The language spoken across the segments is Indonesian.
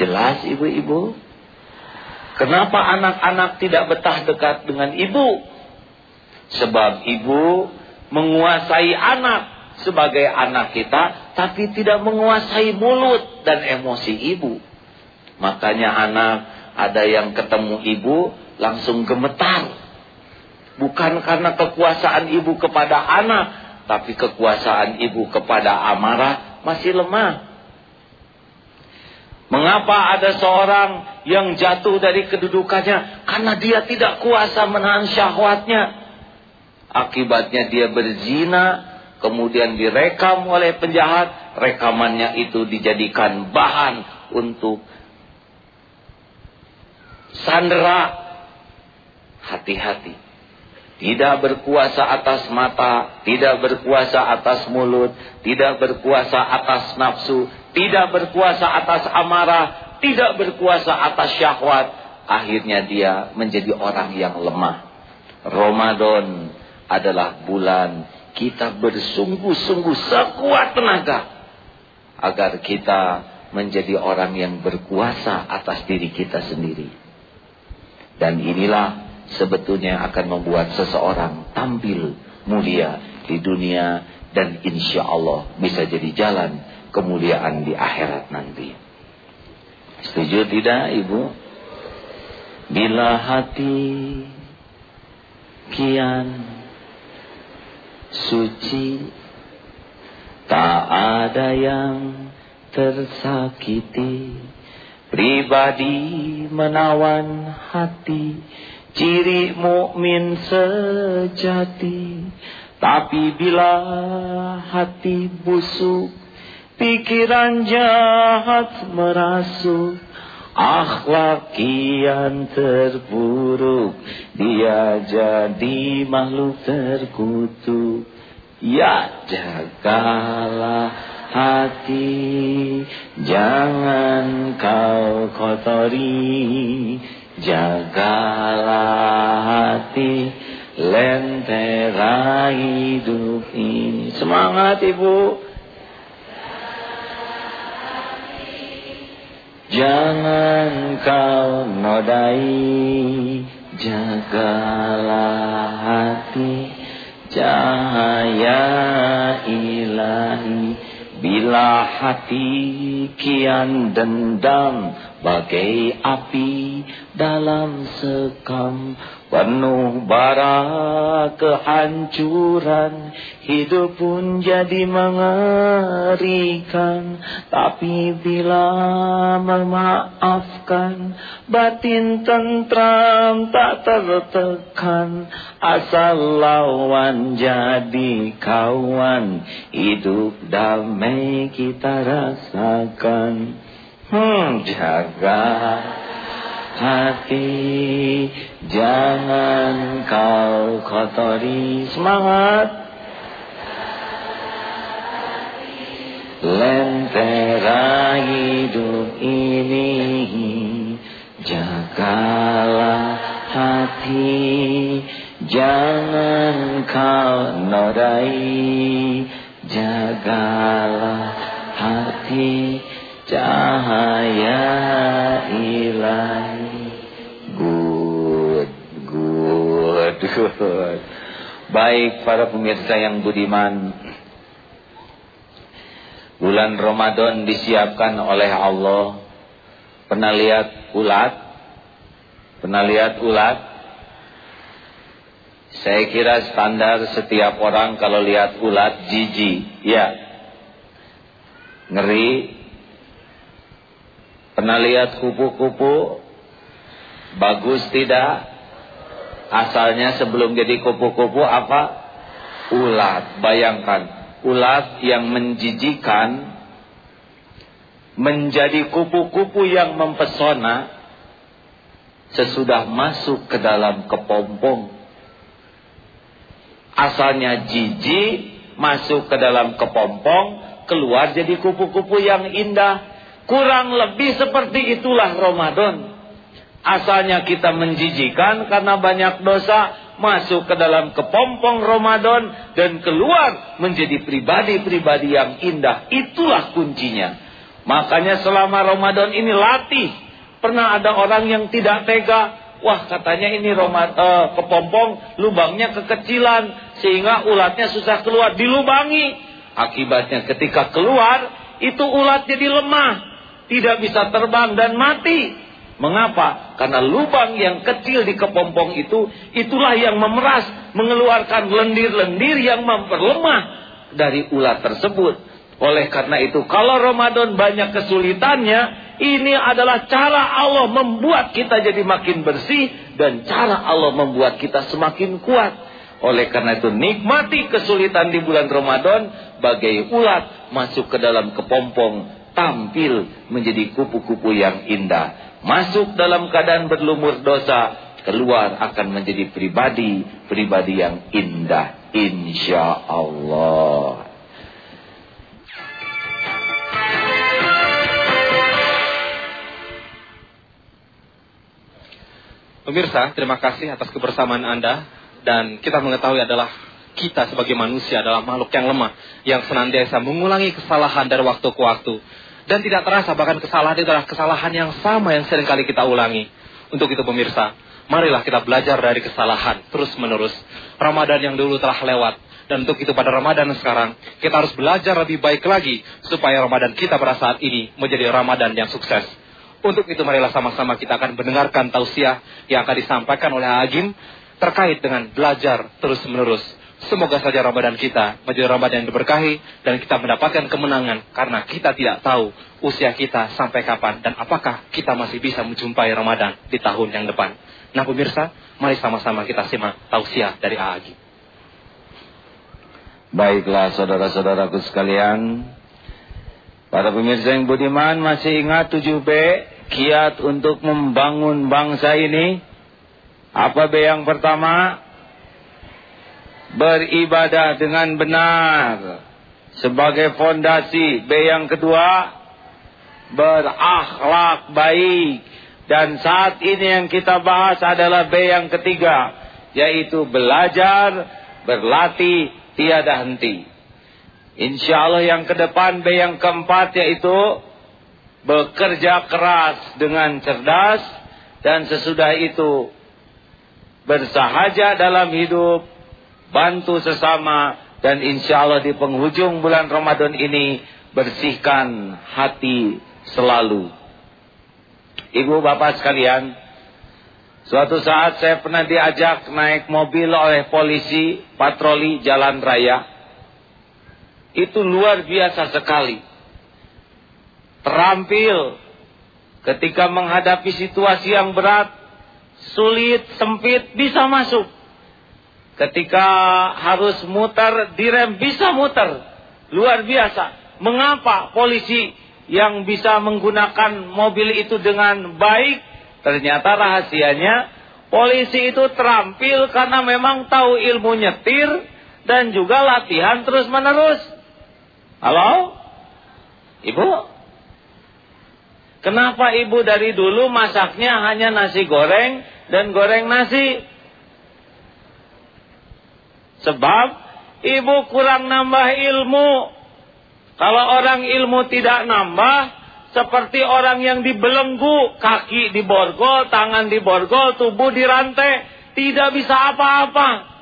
Jelas ibu-ibu? Kenapa anak-anak tidak betah dekat dengan ibu? Sebab ibu menguasai anak sebagai anak kita, tapi tidak menguasai mulut dan emosi ibu. Makanya anak ada yang ketemu ibu langsung gemetar. Bukan karena kekuasaan ibu kepada anak, tapi kekuasaan ibu kepada amarah masih lemah. Mengapa ada seorang yang jatuh dari kedudukannya? Karena dia tidak kuasa menahan syahwatnya. Akibatnya dia berzina, kemudian direkam oleh penjahat. Rekamannya itu dijadikan bahan untuk sandera. Hati-hati. Tidak berkuasa atas mata, tidak berkuasa atas mulut, tidak berkuasa atas nafsu, tidak berkuasa atas amarah, tidak berkuasa atas syahwat, akhirnya dia menjadi orang yang lemah. Ramadan adalah bulan kita bersungguh-sungguh sekuat tenaga agar kita menjadi orang yang berkuasa atas diri kita sendiri. Dan inilah sebetulnya akan membuat seseorang tampil mulia di dunia dan insya Allah bisa jadi jalan kemuliaan di akhirat nanti. Setuju tidak ibu? Bila hati kian suci tak ada yang tersakiti pribadi menawan hati ciri mukmin sejati tapi bila hati busuk Pikiran jahat merasuk. Akhlak kian terburuk Dia jadi makhluk terkutuk. Ya jagalah hati Jangan kau kotori. Jagalah hati Lentera hidup ini. Semangat ibu Jangan kau nodai Jagalah hati Cahaya ilahi. Bila hati kian dendam Bagai api dalam sekam. Penuh bara kehancuran Hidup pun jadi mengerikan. Tapi bila memaafkan Batin tentram tak tertekan. Asal lawan jadi kawan Hidup damai kita rasakan. Hmm, jaga hati Jangan kau kotori Semangat. Lentera hidup ini Jagalah hati. Jangan kau nodai good, Baik para pemirsa yang budiman Bulan Ramadan disiapkan oleh Allah. Pernah lihat ulat? Pernah lihat ulat? Saya kira standar setiap orang kalau lihat ulat jijik. Ya. Ngeri. Pernah lihat kupu-kupu? Bagus tidak? Asalnya sebelum jadi kupu-kupu apa? Ulat. Bayangkan ulat yang menjijikan menjadi kupu-kupu yang mempesona sesudah masuk ke dalam kepompong. Asalnya jijik, masuk ke dalam kepompong, keluar jadi kupu-kupu yang indah. Kurang lebih seperti itulah Ramadan. Asalnya kita menjijikan karena banyak dosa, masuk ke dalam kepompong Ramadan dan keluar menjadi pribadi-pribadi yang indah. Itulah kuncinya. Makanya selama Ramadan ini latih. Pernah ada orang yang tidak tega. Wah katanya ini Roma, uh, kepompong lubangnya kekecilan. Sehingga ulatnya susah keluar. Dilubangi. Akibatnya ketika keluar itu ulat jadi lemah. Tidak bisa terbang dan mati. Mengapa? Karena lubang yang kecil di kepompong itu, itulah yang memeras, mengeluarkan lendir-lendir yang memperlemah dari ulat tersebut. Oleh karena itu, kalau Ramadan banyak kesulitannya, ini adalah cara Allah membuat kita jadi makin bersih dan cara Allah membuat kita semakin kuat. Oleh karena itu, nikmati kesulitan di bulan Ramadan bagai ulat masuk ke dalam kepompong, tampil menjadi kupu-kupu yang indah. Masuk dalam keadaan berlumur dosa, keluar akan menjadi pribadi, pribadi yang indah. Insya Allah. Pemirsa, terima kasih atas kebersamaan Anda dan kita mengetahui adalah kita sebagai manusia adalah makhluk yang lemah yang senantiasa mengulangi kesalahan dari waktu ke waktu dan tidak terasa bahkan kesalahan itu adalah kesalahan yang sama yang sering kali kita ulangi. Untuk itu pemirsa, marilah kita belajar dari kesalahan terus menerus. Ramadan yang dulu telah lewat dan untuk itu pada Ramadan sekarang kita harus belajar lebih baik lagi supaya Ramadan kita pada saat ini menjadi Ramadan yang sukses. Untuk itu marilah sama-sama kita akan mendengarkan tausiah yang akan disampaikan oleh Agim terkait dengan belajar terus-menerus. Semoga saja Ramadan kita menjadi Ramadan yang diberkahi dan kita mendapatkan kemenangan karena kita tidak tahu usia kita sampai kapan dan apakah kita masih bisa menjumpai Ramadan di tahun yang depan. Nah pemirsa, mari sama-sama kita simak tausiah dari Agim. Baiklah saudara-saudaraku sekalian, Para pemirsa yang budiman masih ingat 7B kiat untuk membangun bangsa ini? Apa B yang pertama? Beribadah dengan benar sebagai fondasi. B yang kedua, berakhlak baik. Dan saat ini yang kita bahas adalah B yang ketiga, yaitu belajar, berlatih, tiada henti. Insya Allah yang ke depan B yang keempat yaitu bekerja keras dengan cerdas dan sesudah itu bersahaja dalam hidup, bantu sesama dan insya Allah di penghujung bulan Ramadan ini bersihkan hati selalu. Ibu bapak sekalian, suatu saat saya pernah diajak naik mobil oleh polisi patroli jalan raya itu luar biasa sekali. Terampil ketika menghadapi situasi yang berat, sulit, sempit, bisa masuk. Ketika harus muter, direm bisa muter. Luar biasa. Mengapa polisi yang bisa menggunakan mobil itu dengan baik? Ternyata rahasianya polisi itu terampil karena memang tahu ilmu nyetir dan juga latihan terus menerus. Halo? Ibu? Kenapa ibu dari dulu masaknya hanya nasi goreng dan goreng nasi? Sebab ibu kurang nambah ilmu. Kalau orang ilmu tidak nambah, seperti orang yang dibelenggu, kaki diborgol, tangan diborgol, tubuh dirantai, tidak bisa apa-apa.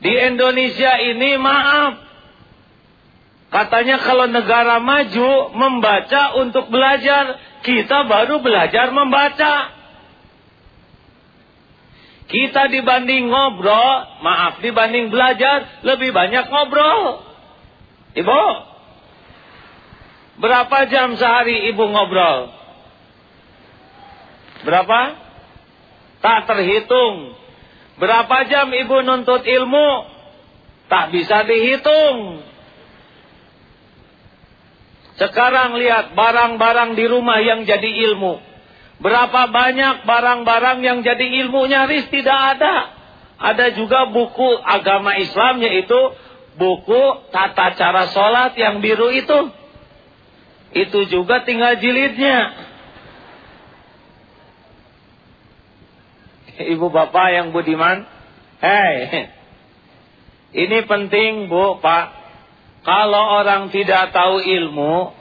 Di Indonesia ini maaf, Katanya kalau negara maju membaca untuk belajar, kita baru belajar membaca. Kita dibanding ngobrol, maaf dibanding belajar, lebih banyak ngobrol. Ibu, berapa jam sehari ibu ngobrol? Berapa? Tak terhitung. Berapa jam ibu nuntut ilmu? Tak bisa dihitung. Sekarang lihat barang-barang di rumah yang jadi ilmu. Berapa banyak barang-barang yang jadi ilmu nyaris tidak ada. Ada juga buku agama Islam yaitu buku tata cara sholat yang biru itu. Itu juga tinggal jilidnya. Ibu bapak yang budiman. Hei. Ini penting bu pak. Kalau orang tidak tahu ilmu,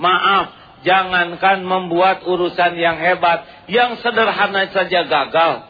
Maaf, jangankan membuat urusan yang hebat, yang sederhana saja gagal.